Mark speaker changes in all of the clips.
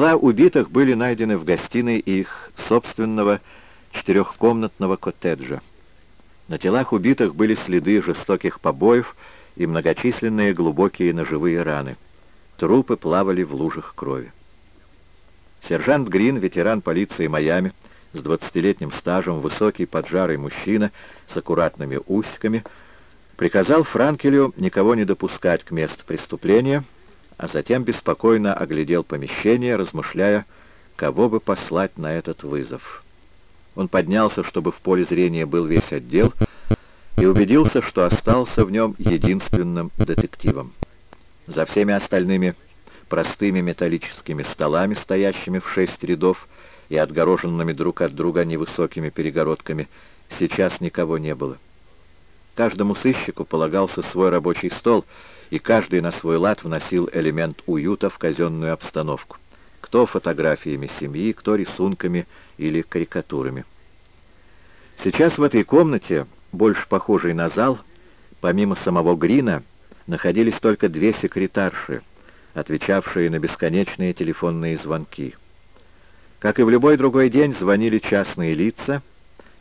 Speaker 1: Тела убитых были найдены в гостиной их собственного четырехкомнатного коттеджа. На телах убитых были следы жестоких побоев и многочисленные глубокие ножевые раны. Трупы плавали в лужах крови. Сержант Грин, ветеран полиции Майами, с 20-летним стажем, высокий поджарый мужчина с аккуратными усиками, приказал Франкелю никого не допускать к месту преступления, а затем беспокойно оглядел помещение, размышляя, кого бы послать на этот вызов. Он поднялся, чтобы в поле зрения был весь отдел, и убедился, что остался в нем единственным детективом. За всеми остальными простыми металлическими столами, стоящими в шесть рядов и отгороженными друг от друга невысокими перегородками, сейчас никого не было. Каждому сыщику полагался свой рабочий стол, и каждый на свой лад вносил элемент уюта в казенную обстановку. Кто фотографиями семьи, кто рисунками или карикатурами. Сейчас в этой комнате, больше похожей на зал, помимо самого Грина, находились только две секретарши — отвечавшие на бесконечные телефонные звонки. Как и в любой другой день, звонили частные лица,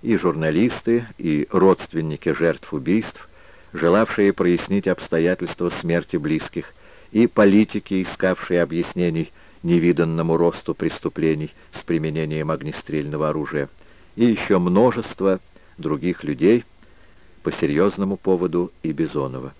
Speaker 1: и журналисты, и родственники жертв убийств, желавшие прояснить обстоятельства смерти близких, и политики, искавшие объяснений невиданному росту преступлений с применением огнестрельного оружия, и еще множество других людей по серьезному поводу и Бизонова.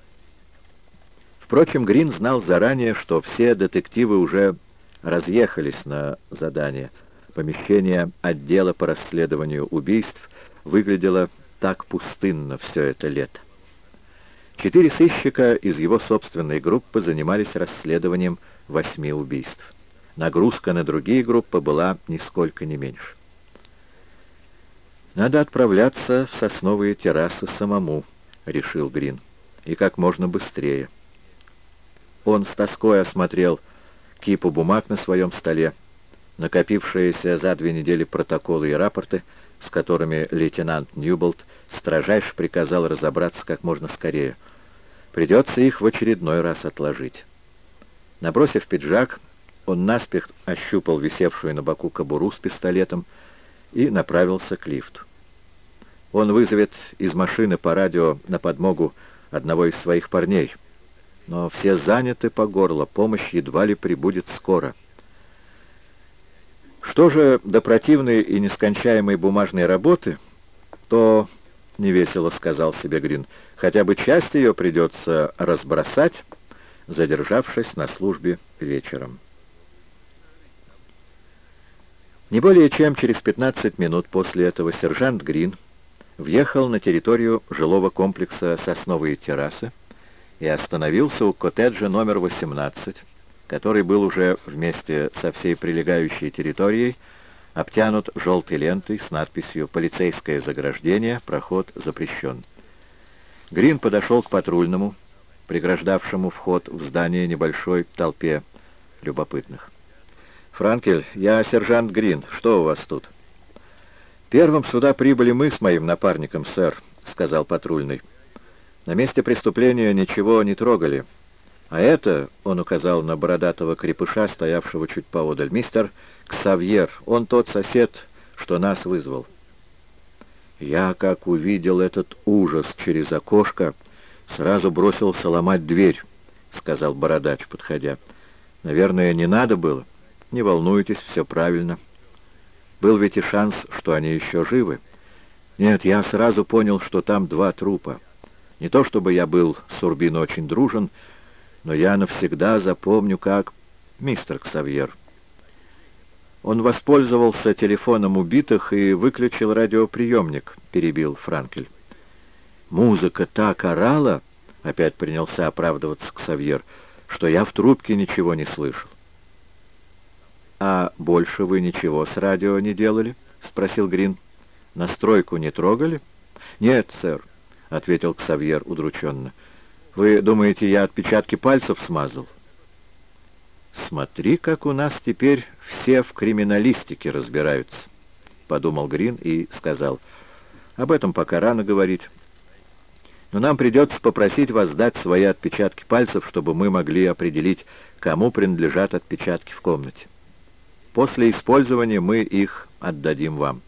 Speaker 1: Впрочем, Грин знал заранее, что все детективы уже разъехались на задание. Помещение отдела по расследованию убийств выглядело так пустынно все это лето. Четыре сыщика из его собственной группы занимались расследованием восьми убийств. Нагрузка на другие группы была нисколько не меньше. «Надо отправляться в сосновые террасы самому», — решил Грин, — «и как можно быстрее». Он с тоской осмотрел кипу бумаг на своем столе, накопившиеся за две недели протоколы и рапорты, с которыми лейтенант Ньюболт строжайше приказал разобраться как можно скорее. Придется их в очередной раз отложить. Набросив пиджак, он наспех ощупал висевшую на боку кобуру с пистолетом и направился к лифту. Он вызовет из машины по радио на подмогу одного из своих парней — но все заняты по горло, помощь едва ли прибудет скоро. Что же до противной и нескончаемой бумажной работы, то, — невесело сказал себе Грин, — хотя бы часть ее придется разбросать, задержавшись на службе вечером. Не более чем через 15 минут после этого сержант Грин въехал на территорию жилого комплекса «Сосновые террасы», и остановился у коттеджа номер 18, который был уже вместе со всей прилегающей территорией обтянут желтой лентой с надписью «Полицейское заграждение, проход запрещен». Грин подошел к патрульному, преграждавшему вход в здание небольшой толпе любопытных. «Франкель, я сержант Грин. Что у вас тут?» «Первым сюда прибыли мы с моим напарником, сэр», — сказал патрульный. На месте преступления ничего не трогали. А это, он указал на бородатого крепыша, стоявшего чуть поодаль, мистер Ксавьер, он тот сосед, что нас вызвал. Я, как увидел этот ужас через окошко, сразу бросился ломать дверь, — сказал бородач, подходя. Наверное, не надо было. Не волнуйтесь, все правильно. Был ведь и шанс, что они еще живы. Нет, я сразу понял, что там два трупа. Не то чтобы я был с Урбин очень дружен, но я навсегда запомню, как... Мистер Ксавьер. Он воспользовался телефоном убитых и выключил радиоприемник, перебил Франкель. Музыка так орала, опять принялся оправдываться Ксавьер, что я в трубке ничего не слышал. «А больше вы ничего с радио не делали?» — спросил Грин. «Настройку не трогали?» «Нет, сэр. — ответил Ксавьер удрученно. «Вы думаете, я отпечатки пальцев смазал?» «Смотри, как у нас теперь все в криминалистике разбираются», — подумал Грин и сказал. «Об этом пока рано говорить. Но нам придется попросить вас дать свои отпечатки пальцев, чтобы мы могли определить, кому принадлежат отпечатки в комнате». После использования мы их отдадим вам.